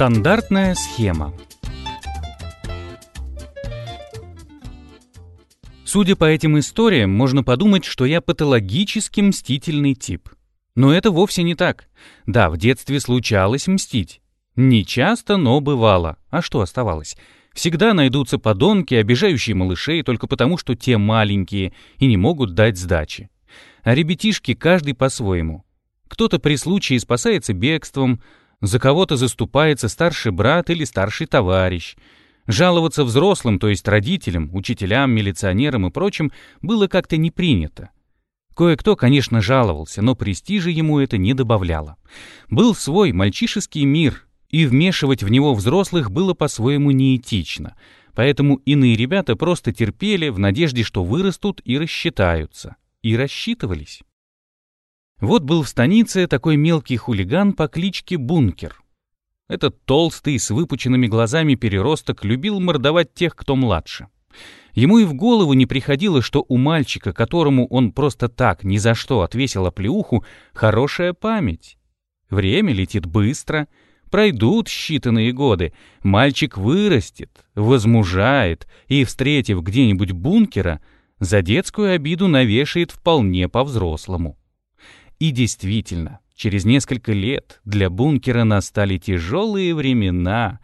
Стандартная схема. Судя по этим историям, можно подумать, что я патологически мстительный тип. Но это вовсе не так. Да, в детстве случалось мстить. Не часто, но бывало. А что оставалось? Всегда найдутся подонки, обижающие малышей только потому, что те маленькие и не могут дать сдачи. А ребятишки каждый по-своему. Кто-то при случае спасается бегством, за кого-то заступается старший брат или старший товарищ. Жаловаться взрослым, то есть родителям, учителям, милиционерам и прочим, было как-то не принято. Кое-кто, конечно, жаловался, но престижа ему это не добавляло. Был свой мальчишеский мир, и вмешивать в него взрослых было по-своему неэтично, поэтому иные ребята просто терпели в надежде, что вырастут и рассчитаются. И рассчитывались. Вот был в станице такой мелкий хулиган по кличке Бункер. Этот толстый, с выпученными глазами переросток любил мордовать тех, кто младше. Ему и в голову не приходило, что у мальчика, которому он просто так ни за что отвесил оплеуху, хорошая память. Время летит быстро, пройдут считанные годы, мальчик вырастет, возмужает и, встретив где-нибудь бункера, за детскую обиду навешает вполне по-взрослому. И действительно, через несколько лет для бункера настали тяжелые времена.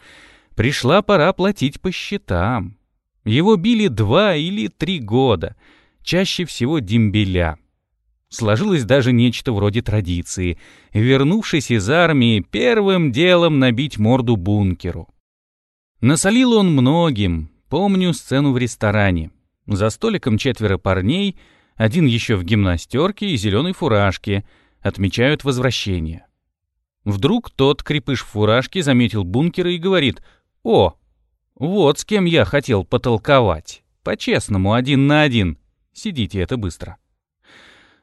Пришла пора платить по счетам. Его били два или три года, чаще всего дембеля. Сложилось даже нечто вроде традиции. Вернувшись из армии, первым делом набить морду бункеру. Насолил он многим. Помню сцену в ресторане. За столиком четверо парней — один еще в гимнастерке и зеленой фуражке, отмечают возвращение. Вдруг тот крепыш в фуражке заметил бункера и говорит «О, вот с кем я хотел потолковать. По-честному, один на один. Сидите это быстро».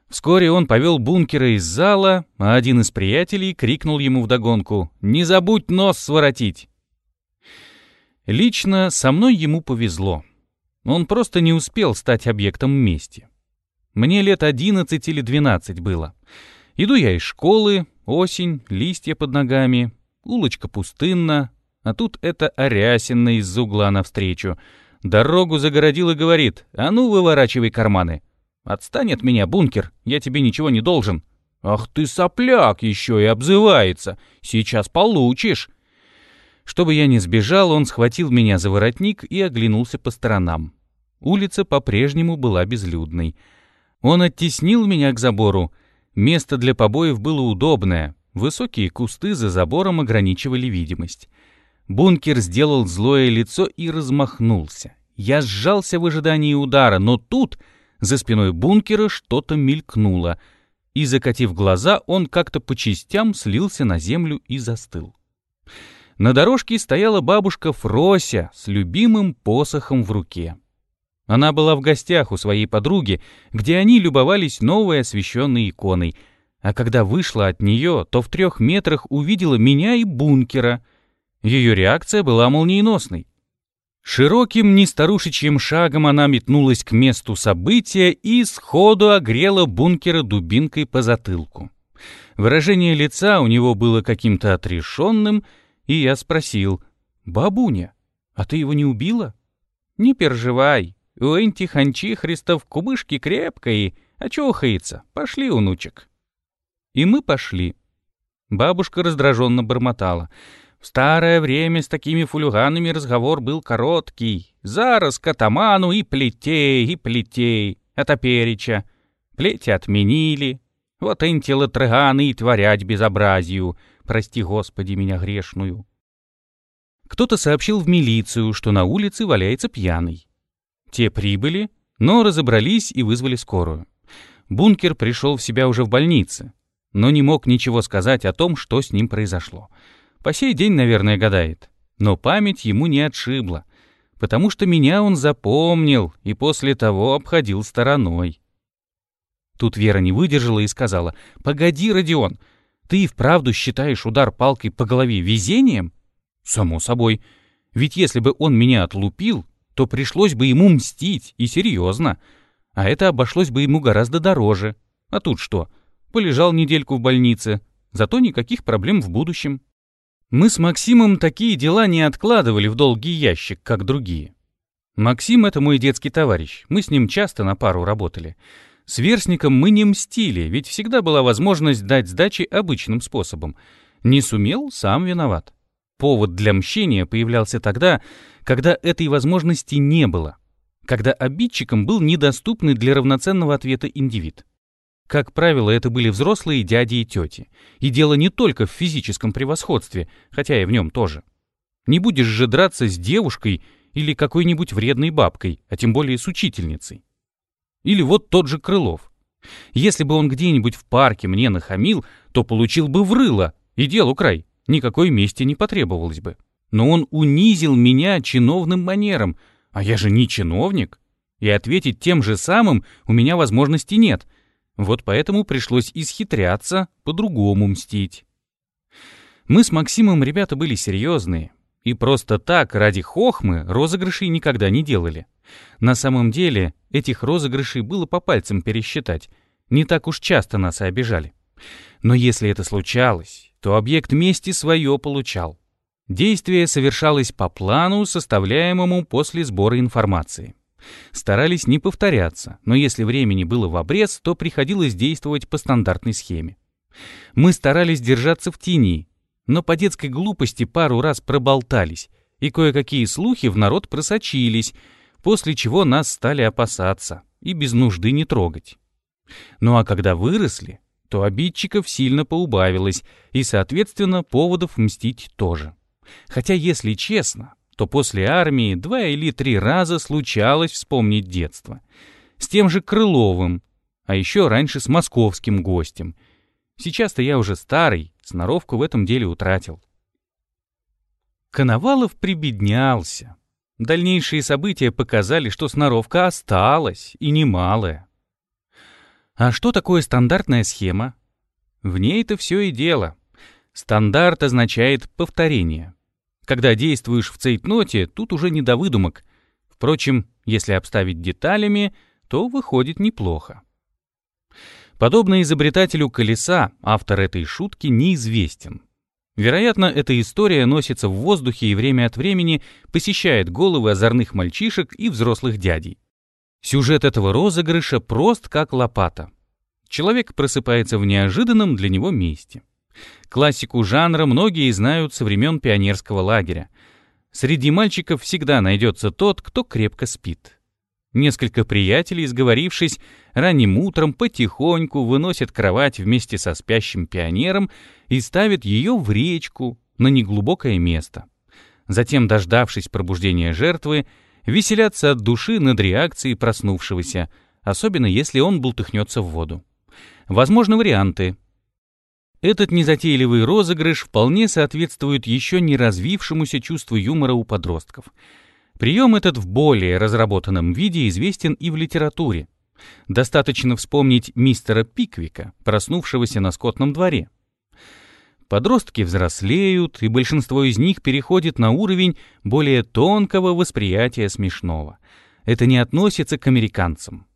Вскоре он повел бункера из зала, а один из приятелей крикнул ему вдогонку «Не забудь нос своротить!». Лично со мной ему повезло. Он просто не успел стать объектом мести. Мне лет 11 или 12 было. Иду я из школы, осень, листья под ногами, улочка пустынна, а тут это Арясина из угла навстречу. Дорогу загородил и говорит, а ну выворачивай карманы. Отстань от меня, бункер, я тебе ничего не должен. Ах ты сопляк еще и обзывается, сейчас получишь. Чтобы я не сбежал, он схватил меня за воротник и оглянулся по сторонам. Улица по-прежнему была безлюдной. Он оттеснил меня к забору. Место для побоев было удобное. Высокие кусты за забором ограничивали видимость. Бункер сделал злое лицо и размахнулся. Я сжался в ожидании удара, но тут за спиной бункера что-то мелькнуло, и, закатив глаза, он как-то по частям слился на землю и застыл. На дорожке стояла бабушка Фрося с любимым посохом в руке. Она была в гостях у своей подруги, где они любовались новой освещенной иконой. А когда вышла от нее, то в трех метрах увидела меня и бункера. Ее реакция была молниеносной. Широким, нестарушечьим шагом она метнулась к месту события и сходу огрела бункера дубинкой по затылку. Выражение лица у него было каким-то отрешенным, и я спросил, «Бабуня, а ты его не убила?» «Не переживай, у этих анчихристов кубышки крепкие, очухается. Пошли, унучек. И мы пошли. Бабушка раздраженно бормотала. В старое время с такими фулюганами разговор был короткий. Зараз к атаману и плетей, и плетей. Это переча. Плети отменили. Вот эти латрыганы и творять безобразию. Прости, Господи, меня грешную. Кто-то сообщил в милицию, что на улице валяется пьяный. Те прибыли, но разобрались и вызвали скорую. Бункер пришел в себя уже в больнице, но не мог ничего сказать о том, что с ним произошло. По сей день, наверное, гадает. Но память ему не отшибла, потому что меня он запомнил и после того обходил стороной. Тут Вера не выдержала и сказала, «Погоди, Родион, ты и вправду считаешь удар палкой по голове везением?» «Само собой. Ведь если бы он меня отлупил, то пришлось бы ему мстить, и серьезно. А это обошлось бы ему гораздо дороже. А тут что? Полежал недельку в больнице, зато никаких проблем в будущем. Мы с Максимом такие дела не откладывали в долгий ящик, как другие. Максим — это мой детский товарищ, мы с ним часто на пару работали. С верстником мы не мстили, ведь всегда была возможность дать сдачи обычным способом. Не сумел — сам виноват. Повод для мщения появлялся тогда, когда этой возможности не было, когда обидчиком был недоступный для равноценного ответа индивид. Как правило, это были взрослые дяди и тети. И дело не только в физическом превосходстве, хотя и в нем тоже. Не будешь же драться с девушкой или какой-нибудь вредной бабкой, а тем более с учительницей. Или вот тот же Крылов. Если бы он где-нибудь в парке мне нахамил, то получил бы врыло, и делу край, никакой мести не потребовалось бы. Но он унизил меня чиновным манером, а я же не чиновник, и ответить тем же самым у меня возможности нет — вот поэтому пришлось исхитряться, по-другому мстить. Мы с Максимом ребята были серьезные, и просто так, ради хохмы, розыгрышей никогда не делали. На самом деле, этих розыгрышей было по пальцам пересчитать. Не так уж часто нас и обижали. Но если это случалось, то объект мести свое получал. Действие совершалось по плану, составляемому после сбора информации. Старались не повторяться, но если времени было в обрез, то приходилось действовать по стандартной схеме. Мы старались держаться в тени, но по детской глупости пару раз проболтались, и кое-какие слухи в народ просочились, после чего нас стали опасаться и без нужды не трогать. Ну а когда выросли, то обидчиков сильно поубавилось, и, соответственно, поводов мстить тоже. Хотя, если честно, то после армии два или три раза случалось вспомнить детство. С тем же Крыловым, а еще раньше с московским гостем. Сейчас-то я уже старый, сноровку в этом деле утратил. Коновалов прибеднялся. Дальнейшие события показали, что сноровка осталась, и немалая. А что такое стандартная схема? В ней-то все и дело. Стандарт означает повторение. Когда действуешь в цейтноте, тут уже не до выдумок. Впрочем, если обставить деталями, то выходит неплохо. Подобно изобретателю колеса, автор этой шутки неизвестен. Вероятно, эта история носится в воздухе и время от времени посещает головы озорных мальчишек и взрослых дядей. Сюжет этого розыгрыша прост как лопата. Человек просыпается в неожиданном для него месте. Классику жанра многие знают со времен пионерского лагеря. Среди мальчиков всегда найдется тот, кто крепко спит. Несколько приятелей, сговорившись, ранним утром потихоньку выносят кровать вместе со спящим пионером и ставят ее в речку на неглубокое место. Затем, дождавшись пробуждения жертвы, веселятся от души над реакцией проснувшегося, особенно если он бултыхнется в воду. Возможны варианты. Этот незатейливый розыгрыш вполне соответствует еще не развившемуся чувству юмора у подростков. Прием этот в более разработанном виде известен и в литературе. Достаточно вспомнить мистера Пиквика, проснувшегося на скотном дворе. Подростки взрослеют, и большинство из них переходит на уровень более тонкого восприятия смешного. Это не относится к американцам.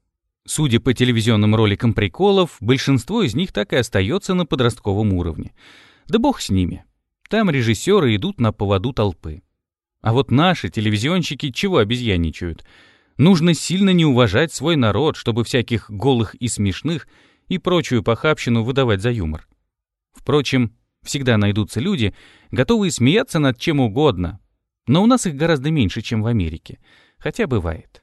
Судя по телевизионным роликам приколов, большинство из них так и остается на подростковом уровне. Да бог с ними. Там режиссеры идут на поводу толпы. А вот наши телевизионщики чего обезьяничают? Нужно сильно не уважать свой народ, чтобы всяких голых и смешных и прочую похабщину выдавать за юмор. Впрочем, всегда найдутся люди, готовые смеяться над чем угодно. Но у нас их гораздо меньше, чем в Америке. Хотя бывает.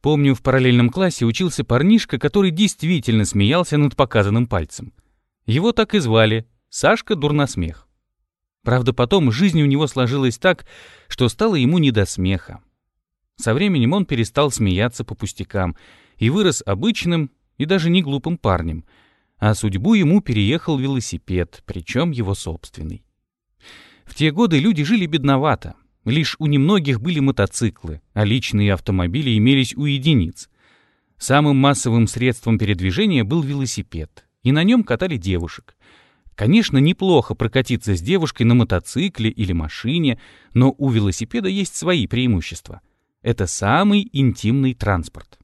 Помню, в параллельном классе учился парнишка, который действительно смеялся над показанным пальцем. Его так и звали — Сашка Дурносмех. Правда, потом жизнь у него сложилась так, что стало ему не до смеха. Со временем он перестал смеяться по пустякам и вырос обычным и даже не глупым парнем, а судьбу ему переехал велосипед, причем его собственный. В те годы люди жили бедновато — Лишь у немногих были мотоциклы, а личные автомобили имелись у единиц. Самым массовым средством передвижения был велосипед, и на нем катали девушек. Конечно, неплохо прокатиться с девушкой на мотоцикле или машине, но у велосипеда есть свои преимущества. Это самый интимный транспорт.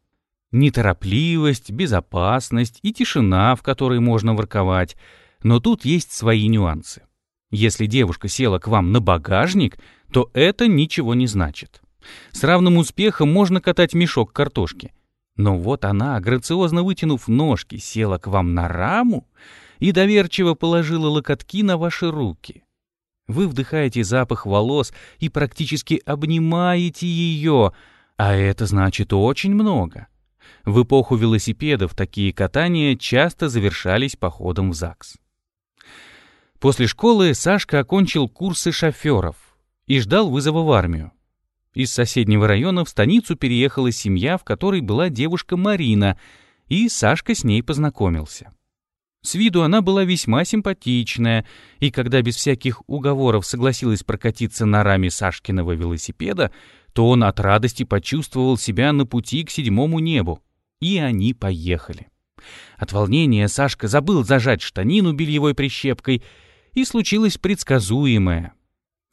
Неторопливость, безопасность и тишина, в которой можно ворковать, но тут есть свои нюансы. Если девушка села к вам на багажник, то это ничего не значит. С равным успехом можно катать мешок картошки. Но вот она, грациозно вытянув ножки, села к вам на раму и доверчиво положила локотки на ваши руки. Вы вдыхаете запах волос и практически обнимаете ее, а это значит очень много. В эпоху велосипедов такие катания часто завершались походом в ЗАГС. После школы Сашка окончил курсы шоферов и ждал вызова в армию. Из соседнего района в станицу переехала семья, в которой была девушка Марина, и Сашка с ней познакомился. С виду она была весьма симпатичная, и когда без всяких уговоров согласилась прокатиться на раме Сашкиного велосипеда, то он от радости почувствовал себя на пути к седьмому небу. И они поехали. От волнения Сашка забыл зажать штанину бельевой прищепкой и случилось предсказуемое.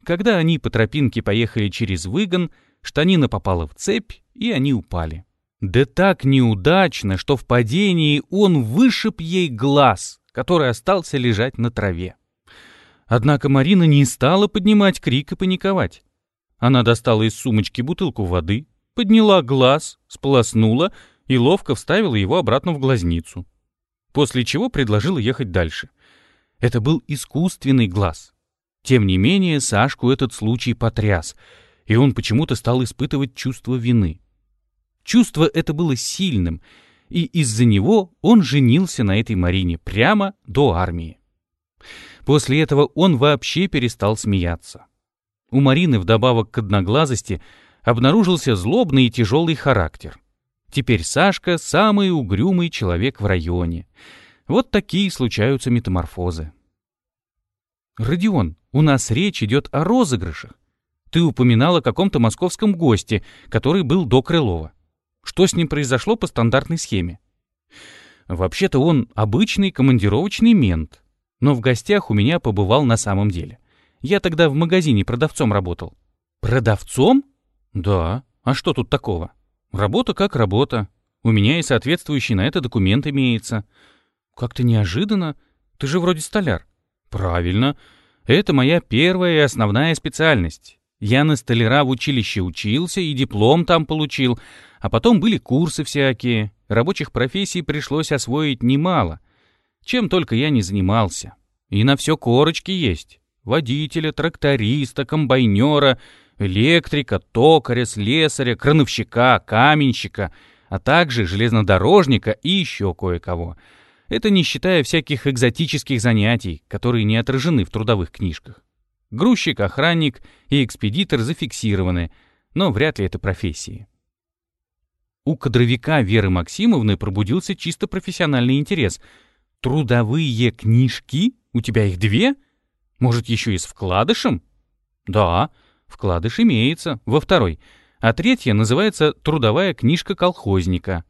Когда они по тропинке поехали через выгон, штанина попала в цепь, и они упали. Да так неудачно, что в падении он вышиб ей глаз, который остался лежать на траве. Однако Марина не стала поднимать крик и паниковать. Она достала из сумочки бутылку воды, подняла глаз, сполоснула и ловко вставила его обратно в глазницу. После чего предложила ехать дальше. Это был искусственный глаз. Тем не менее, Сашку этот случай потряс, и он почему-то стал испытывать чувство вины. Чувство это было сильным, и из-за него он женился на этой Марине прямо до армии. После этого он вообще перестал смеяться. У Марины вдобавок к одноглазости обнаружился злобный и тяжелый характер. Теперь Сашка — самый угрюмый человек в районе — вот такие случаются метаморфозы. Родион, у нас речь идет о розыгрышах. Ты упоминал о каком-то московском госте, который был до Крылова. Что с ним произошло по стандартной схеме? Вообще-то он обычный командировочный мент, но в гостях у меня побывал на самом деле. Я тогда в магазине продавцом работал. Продавцом? Да. А что тут такого? Работа как работа. У меня и соответствующий на это документ имеется. «Как-то неожиданно. Ты же вроде столяр». «Правильно. Это моя первая и основная специальность. Я на столяра в училище учился и диплом там получил, а потом были курсы всякие. Рабочих профессий пришлось освоить немало. Чем только я не занимался. И на все корочки есть. Водителя, тракториста, комбайнера, электрика, токаря, слесаря, крановщика, каменщика, а также железнодорожника и еще кое-кого — это не считая всяких экзотических занятий, которые не отражены в трудовых книжках. Грузчик, охранник и экспедитор зафиксированы, но вряд ли это профессии. У кадровика Веры Максимовны пробудился чисто профессиональный интерес. «Трудовые книжки? У тебя их две? Может, еще и с вкладышем?» «Да, вкладыш имеется, во второй, а третья называется «Трудовая книжка колхозника».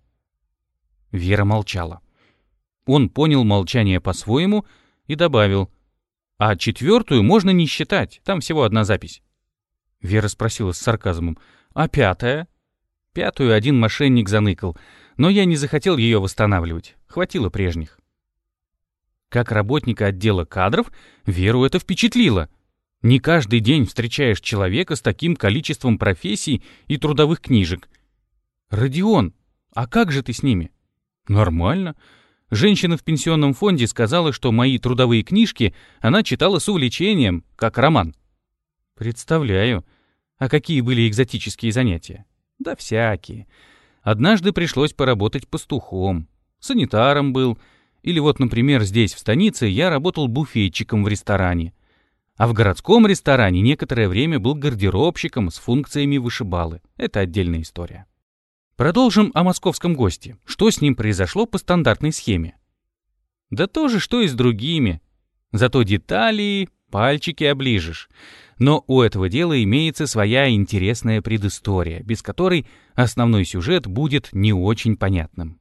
Вера молчала. Он понял молчание по-своему и добавил. «А четвертую можно не считать, там всего одна запись». Вера спросила с сарказмом. «А пятая?» Пятую один мошенник заныкал, но я не захотел ее восстанавливать. Хватило прежних. Как работника отдела кадров, Веру это впечатлило. Не каждый день встречаешь человека с таким количеством профессий и трудовых книжек. «Родион, а как же ты с ними?» «Нормально. Женщина в пенсионном фонде сказала, что мои трудовые книжки она читала с увлечением, как роман. Представляю. А какие были экзотические занятия? Да всякие. Однажды пришлось поработать пастухом. Санитаром был. Или вот, например, здесь, в станице, я работал буфетчиком в ресторане. А в городском ресторане некоторое время был гардеробщиком с функциями вышибалы. Это отдельная история. Продолжим о московском госте. Что с ним произошло по стандартной схеме? Да то же, что и с другими. Зато детали, пальчики оближешь. Но у этого дела имеется своя интересная предыстория, без которой основной сюжет будет не очень понятным.